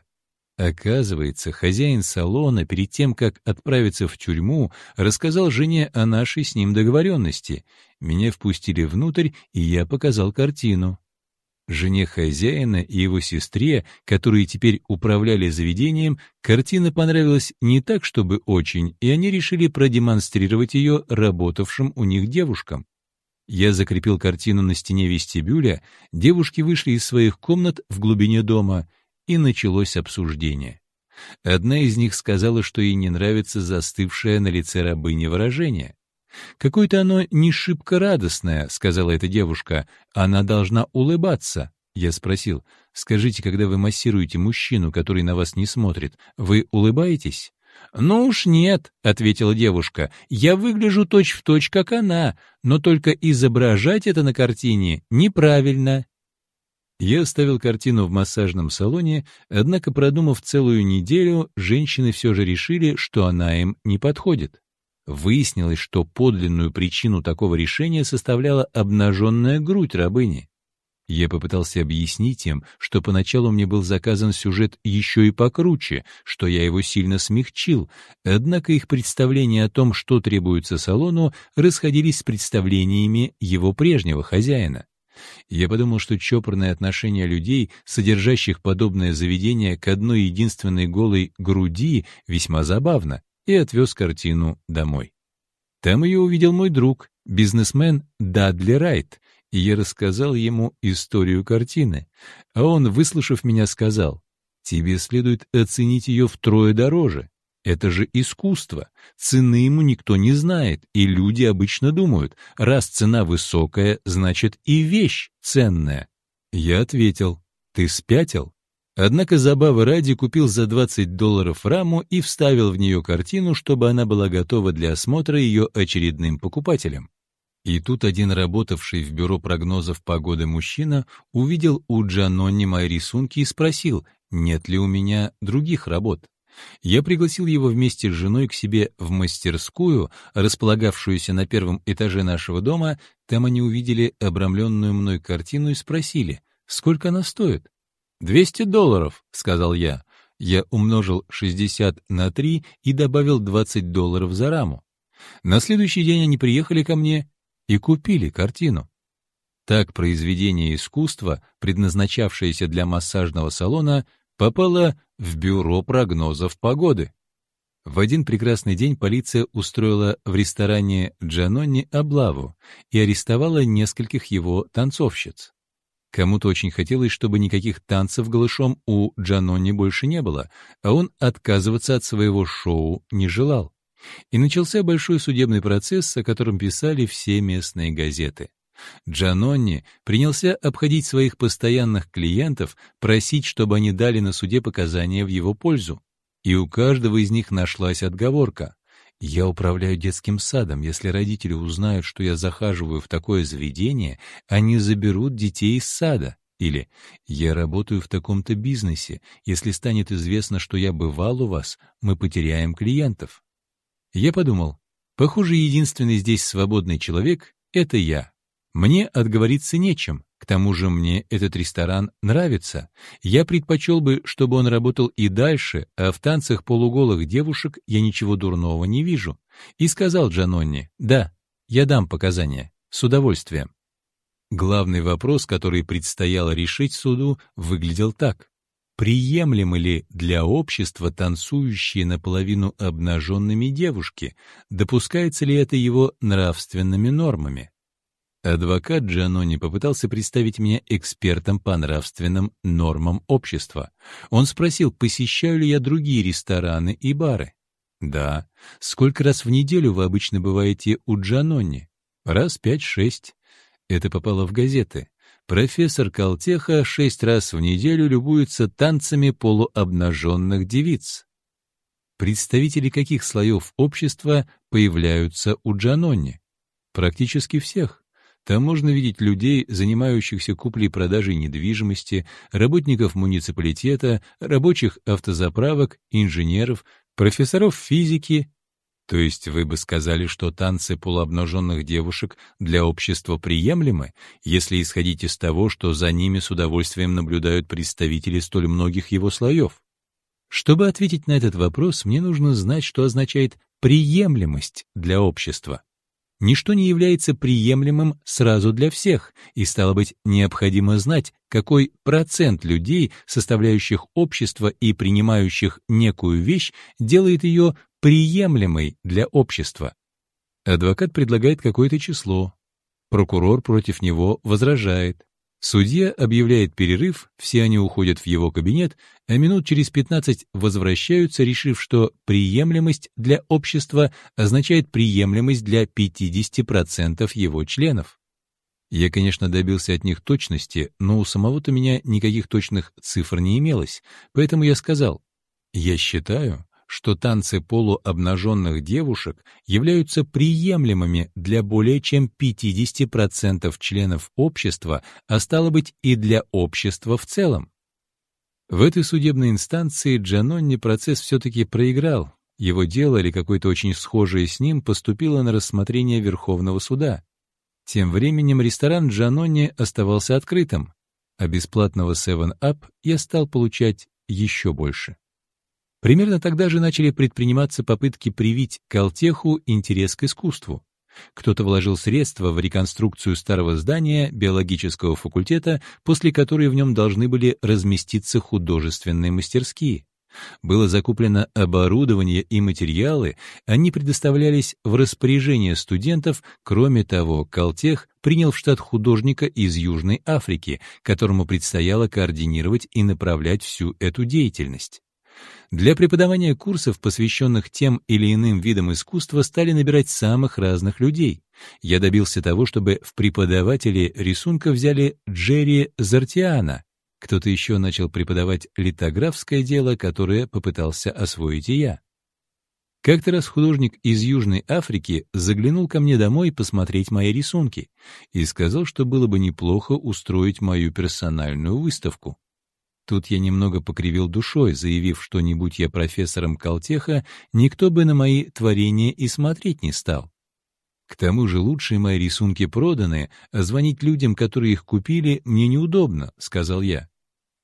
Оказывается, хозяин салона перед тем, как отправиться в тюрьму, рассказал жене о нашей с ним договоренности. Меня впустили внутрь, и я показал картину. Жене хозяина и его сестре, которые теперь управляли заведением, картина понравилась не так, чтобы очень, и они решили продемонстрировать ее работавшим у них девушкам. Я закрепил картину на стене вестибюля, девушки вышли из своих комнат в глубине дома, и началось обсуждение. Одна из них сказала, что ей не нравится застывшее на лице рабыни выражение. «Какое-то оно не шибко радостное», — сказала эта девушка. «Она должна улыбаться». Я спросил, «Скажите, когда вы массируете мужчину, который на вас не смотрит, вы улыбаетесь?» «Ну уж нет», — ответила девушка, — «я выгляжу точь-в-точь, точь, как она, но только изображать это на картине неправильно». Я оставил картину в массажном салоне, однако, продумав целую неделю, женщины все же решили, что она им не подходит. Выяснилось, что подлинную причину такого решения составляла обнаженная грудь рабыни. Я попытался объяснить им, что поначалу мне был заказан сюжет еще и покруче, что я его сильно смягчил, однако их представления о том, что требуется салону, расходились с представлениями его прежнего хозяина. Я подумал, что чопорное отношение людей, содержащих подобное заведение к одной единственной голой груди, весьма забавно, и отвез картину домой. Там ее увидел мой друг, бизнесмен Дадли Райт, и я рассказал ему историю картины. А он, выслушав меня, сказал, «Тебе следует оценить ее втрое дороже. Это же искусство. Цены ему никто не знает, и люди обычно думают, раз цена высокая, значит и вещь ценная». Я ответил, «Ты спятил? Однако забавы ради купил за 20 долларов раму и вставил в нее картину, чтобы она была готова для осмотра ее очередным покупателям. И тут один работавший в бюро прогнозов погоды мужчина увидел у Джанони мои рисунки и спросил, нет ли у меня других работ. Я пригласил его вместе с женой к себе в мастерскую, располагавшуюся на первом этаже нашего дома. Там они увидели обрамленную мной картину и спросили, сколько она стоит. «Двести долларов», — сказал я. Я умножил 60 на 3 и добавил 20 долларов за раму. На следующий день они приехали ко мне и купили картину. Так произведение искусства, предназначавшееся для массажного салона, попало в бюро прогнозов погоды. В один прекрасный день полиция устроила в ресторане Джанонни облаву и арестовала нескольких его танцовщиц. Кому-то очень хотелось, чтобы никаких танцев голышом у Джанонни больше не было, а он отказываться от своего шоу не желал. И начался большой судебный процесс, о котором писали все местные газеты. Джанонни принялся обходить своих постоянных клиентов, просить, чтобы они дали на суде показания в его пользу. И у каждого из них нашлась отговорка. «Я управляю детским садом. Если родители узнают, что я захаживаю в такое заведение, они заберут детей из сада». Или «Я работаю в таком-то бизнесе. Если станет известно, что я бывал у вас, мы потеряем клиентов». Я подумал, похоже, единственный здесь свободный человек — это я. Мне отговориться нечем, к тому же мне этот ресторан нравится. Я предпочел бы, чтобы он работал и дальше, а в танцах полуголых девушек я ничего дурного не вижу. И сказал Джанонни, да, я дам показания, с удовольствием. Главный вопрос, который предстояло решить суду, выглядел так. Приемлемы ли для общества танцующие наполовину обнаженными девушки? Допускается ли это его нравственными нормами? Адвокат Джанони попытался представить меня экспертом по нравственным нормам общества. Он спросил, посещаю ли я другие рестораны и бары. «Да. Сколько раз в неделю вы обычно бываете у Джанони?» «Раз пять-шесть». Это попало в газеты. Профессор Калтеха шесть раз в неделю любуется танцами полуобнаженных девиц. Представители каких слоев общества появляются у Джанони? Практически всех. Там можно видеть людей, занимающихся куплей-продажей недвижимости, работников муниципалитета, рабочих автозаправок, инженеров, профессоров физики. То есть вы бы сказали, что танцы полуобнаженных девушек для общества приемлемы, если исходить из того, что за ними с удовольствием наблюдают представители столь многих его слоев? Чтобы ответить на этот вопрос, мне нужно знать, что означает «приемлемость» для общества. Ничто не является приемлемым сразу для всех, и, стало быть, необходимо знать, какой процент людей, составляющих общество и принимающих некую вещь, делает ее приемлемой для общества. Адвокат предлагает какое-то число. Прокурор против него возражает. Судья объявляет перерыв, все они уходят в его кабинет, а минут через 15 возвращаются, решив, что приемлемость для общества означает приемлемость для 50% его членов. Я, конечно, добился от них точности, но у самого-то меня никаких точных цифр не имелось, поэтому я сказал, я считаю, что танцы полуобнаженных девушек являются приемлемыми для более чем 50% членов общества, а стало быть и для общества в целом. В этой судебной инстанции Джанонни процесс все-таки проиграл. Его дело или какое-то очень схожее с ним поступило на рассмотрение Верховного суда. Тем временем ресторан Джанонни оставался открытым, а бесплатного 7-Up я стал получать еще больше. Примерно тогда же начали предприниматься попытки привить Калтеху интерес к искусству. Кто-то вложил средства в реконструкцию старого здания биологического факультета, после которой в нем должны были разместиться художественные мастерские. Было закуплено оборудование и материалы, они предоставлялись в распоряжение студентов, кроме того, Калтех принял в штат художника из Южной Африки, которому предстояло координировать и направлять всю эту деятельность. Для преподавания курсов, посвященных тем или иным видам искусства, стали набирать самых разных людей. Я добился того, чтобы в преподаватели рисунка взяли Джерри Зартиана. Кто-то еще начал преподавать литографское дело, которое попытался освоить и я. Как-то раз художник из Южной Африки заглянул ко мне домой посмотреть мои рисунки и сказал, что было бы неплохо устроить мою персональную выставку. Тут я немного покривил душой, заявив, что не будь я профессором Калтеха, никто бы на мои творения и смотреть не стал. К тому же лучшие мои рисунки проданы, а звонить людям, которые их купили, мне неудобно, — сказал я.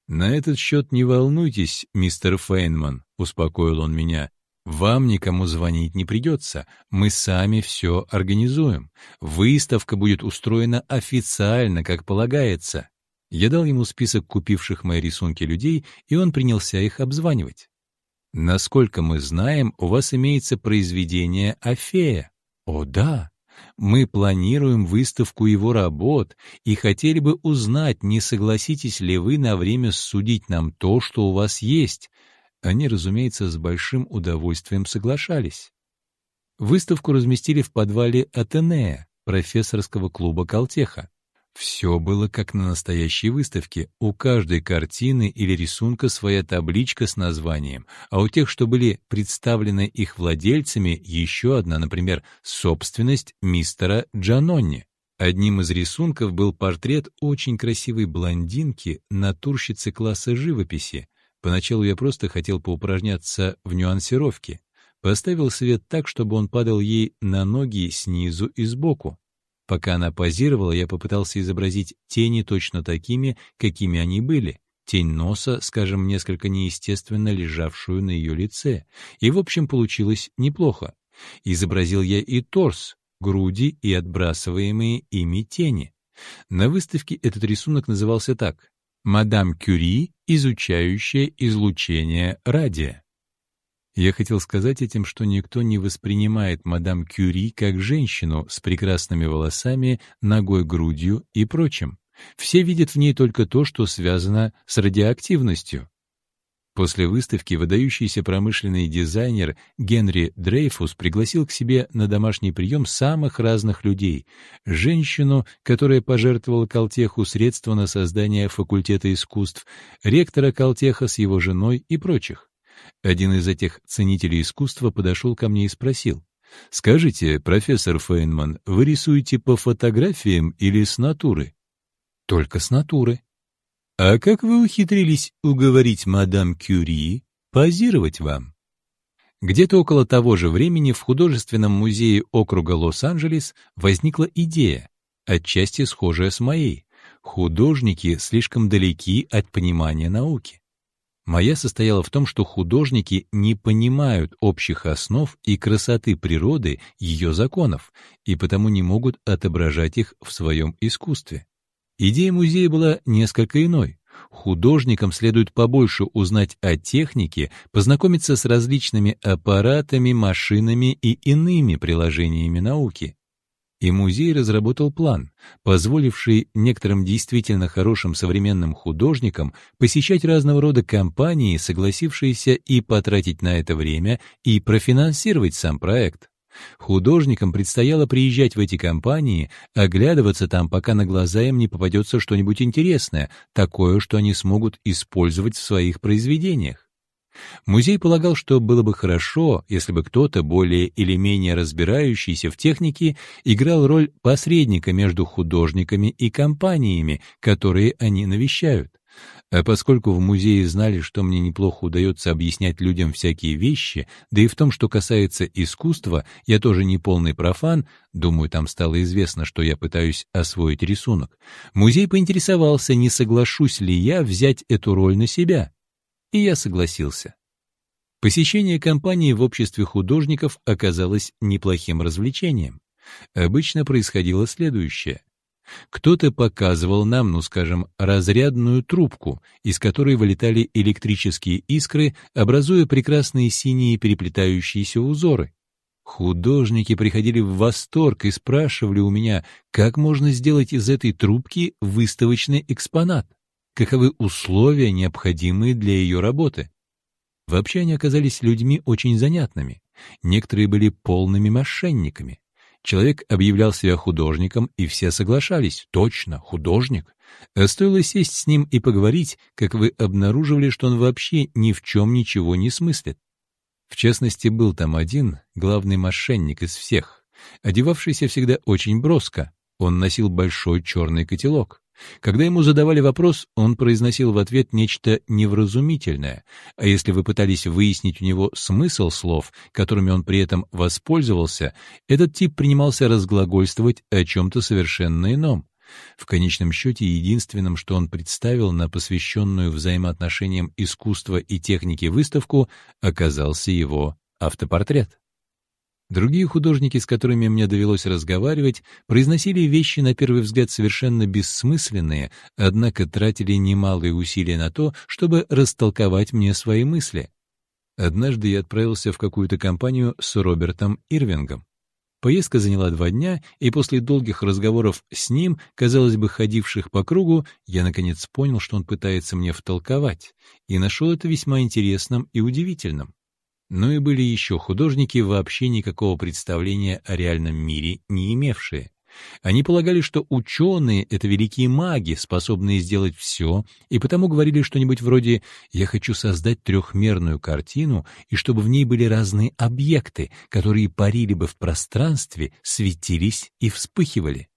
«На этот счет не волнуйтесь, мистер Фейнман», — успокоил он меня. «Вам никому звонить не придется. Мы сами все организуем. Выставка будет устроена официально, как полагается». Я дал ему список купивших мои рисунки людей, и он принялся их обзванивать. «Насколько мы знаем, у вас имеется произведение «Афея». «О, да!» Мы планируем выставку его работ и хотели бы узнать, не согласитесь ли вы на время судить нам то, что у вас есть. Они, разумеется, с большим удовольствием соглашались. Выставку разместили в подвале Атенея, профессорского клуба Калтеха. Все было как на настоящей выставке. У каждой картины или рисунка своя табличка с названием, а у тех, что были представлены их владельцами, еще одна, например, собственность мистера Джанонни. Одним из рисунков был портрет очень красивой блондинки, натурщицы класса живописи. Поначалу я просто хотел поупражняться в нюансировке. Поставил свет так, чтобы он падал ей на ноги снизу и сбоку. Пока она позировала, я попытался изобразить тени точно такими, какими они были. Тень носа, скажем, несколько неестественно лежавшую на ее лице. И, в общем, получилось неплохо. Изобразил я и торс, груди и отбрасываемые ими тени. На выставке этот рисунок назывался так «Мадам Кюри, изучающая излучение радия». Я хотел сказать этим, что никто не воспринимает мадам Кюри как женщину с прекрасными волосами, ногой грудью и прочим. Все видят в ней только то, что связано с радиоактивностью. После выставки выдающийся промышленный дизайнер Генри Дрейфус пригласил к себе на домашний прием самых разных людей. Женщину, которая пожертвовала Калтеху средства на создание факультета искусств, ректора Калтеха с его женой и прочих. Один из этих ценителей искусства подошел ко мне и спросил, «Скажите, профессор Фейнман, вы рисуете по фотографиям или с натуры?» «Только с натуры». «А как вы ухитрились уговорить мадам Кюри позировать вам?» Где-то около того же времени в художественном музее округа Лос-Анджелес возникла идея, отчасти схожая с моей. Художники слишком далеки от понимания науки. Моя состояла в том, что художники не понимают общих основ и красоты природы, ее законов, и потому не могут отображать их в своем искусстве. Идея музея была несколько иной. Художникам следует побольше узнать о технике, познакомиться с различными аппаратами, машинами и иными приложениями науки и музей разработал план, позволивший некоторым действительно хорошим современным художникам посещать разного рода компании, согласившиеся и потратить на это время, и профинансировать сам проект. Художникам предстояло приезжать в эти компании, оглядываться там, пока на глаза им не попадется что-нибудь интересное, такое, что они смогут использовать в своих произведениях. Музей полагал, что было бы хорошо, если бы кто-то, более или менее разбирающийся в технике, играл роль посредника между художниками и компаниями, которые они навещают. А поскольку в музее знали, что мне неплохо удается объяснять людям всякие вещи, да и в том, что касается искусства, я тоже не полный профан, думаю, там стало известно, что я пытаюсь освоить рисунок, музей поинтересовался, не соглашусь ли я взять эту роль на себя и я согласился. Посещение компании в обществе художников оказалось неплохим развлечением. Обычно происходило следующее. Кто-то показывал нам, ну скажем, разрядную трубку, из которой вылетали электрические искры, образуя прекрасные синие переплетающиеся узоры. Художники приходили в восторг и спрашивали у меня, как можно сделать из этой трубки выставочный экспонат каковы условия, необходимые для ее работы. Вообще они оказались людьми очень занятными. Некоторые были полными мошенниками. Человек объявлял себя художником, и все соглашались. Точно, художник. А стоило сесть с ним и поговорить, как вы обнаруживали, что он вообще ни в чем ничего не смыслит. В частности, был там один, главный мошенник из всех, одевавшийся всегда очень броско. Он носил большой черный котелок. Когда ему задавали вопрос, он произносил в ответ нечто невразумительное, а если вы пытались выяснить у него смысл слов, которыми он при этом воспользовался, этот тип принимался разглагольствовать о чем-то совершенно ином. В конечном счете, единственным, что он представил на посвященную взаимоотношениям искусства и техники выставку, оказался его автопортрет. Другие художники, с которыми мне довелось разговаривать, произносили вещи, на первый взгляд, совершенно бессмысленные, однако тратили немалые усилия на то, чтобы растолковать мне свои мысли. Однажды я отправился в какую-то компанию с Робертом Ирвингом. Поездка заняла два дня, и после долгих разговоров с ним, казалось бы, ходивших по кругу, я наконец понял, что он пытается мне втолковать, и нашел это весьма интересным и удивительным. Но и были еще художники, вообще никакого представления о реальном мире не имевшие. Они полагали, что ученые — это великие маги, способные сделать все, и потому говорили что-нибудь вроде «я хочу создать трехмерную картину, и чтобы в ней были разные объекты, которые парили бы в пространстве, светились и вспыхивали».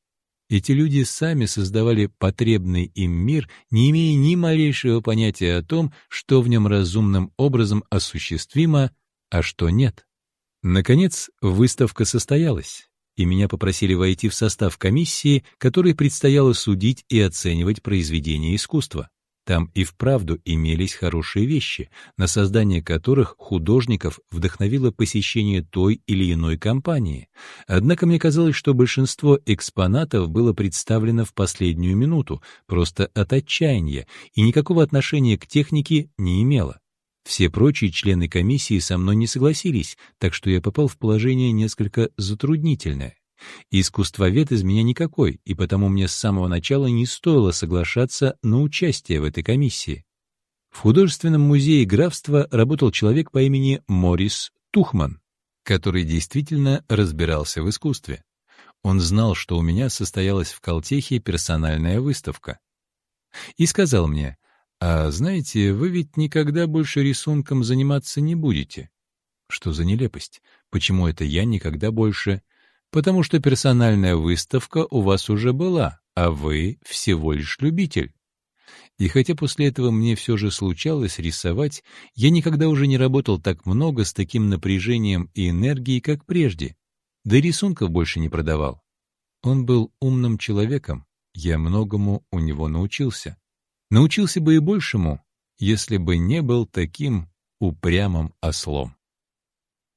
Эти люди сами создавали потребный им мир, не имея ни малейшего понятия о том, что в нем разумным образом осуществимо, а что нет. Наконец, выставка состоялась, и меня попросили войти в состав комиссии, которой предстояло судить и оценивать произведения искусства. Там и вправду имелись хорошие вещи, на создание которых художников вдохновило посещение той или иной компании. Однако мне казалось, что большинство экспонатов было представлено в последнюю минуту, просто от отчаяния, и никакого отношения к технике не имело. Все прочие члены комиссии со мной не согласились, так что я попал в положение несколько затруднительное. Искусствовед из меня никакой, и потому мне с самого начала не стоило соглашаться на участие в этой комиссии. В художественном музее графства работал человек по имени Морис Тухман, который действительно разбирался в искусстве. Он знал, что у меня состоялась в Колтехе персональная выставка. И сказал мне, «А знаете, вы ведь никогда больше рисунком заниматься не будете». Что за нелепость? Почему это я никогда больше потому что персональная выставка у вас уже была, а вы всего лишь любитель. И хотя после этого мне все же случалось рисовать, я никогда уже не работал так много с таким напряжением и энергией, как прежде. Да и рисунков больше не продавал. Он был умным человеком, я многому у него научился. Научился бы и большему, если бы не был таким упрямым ослом.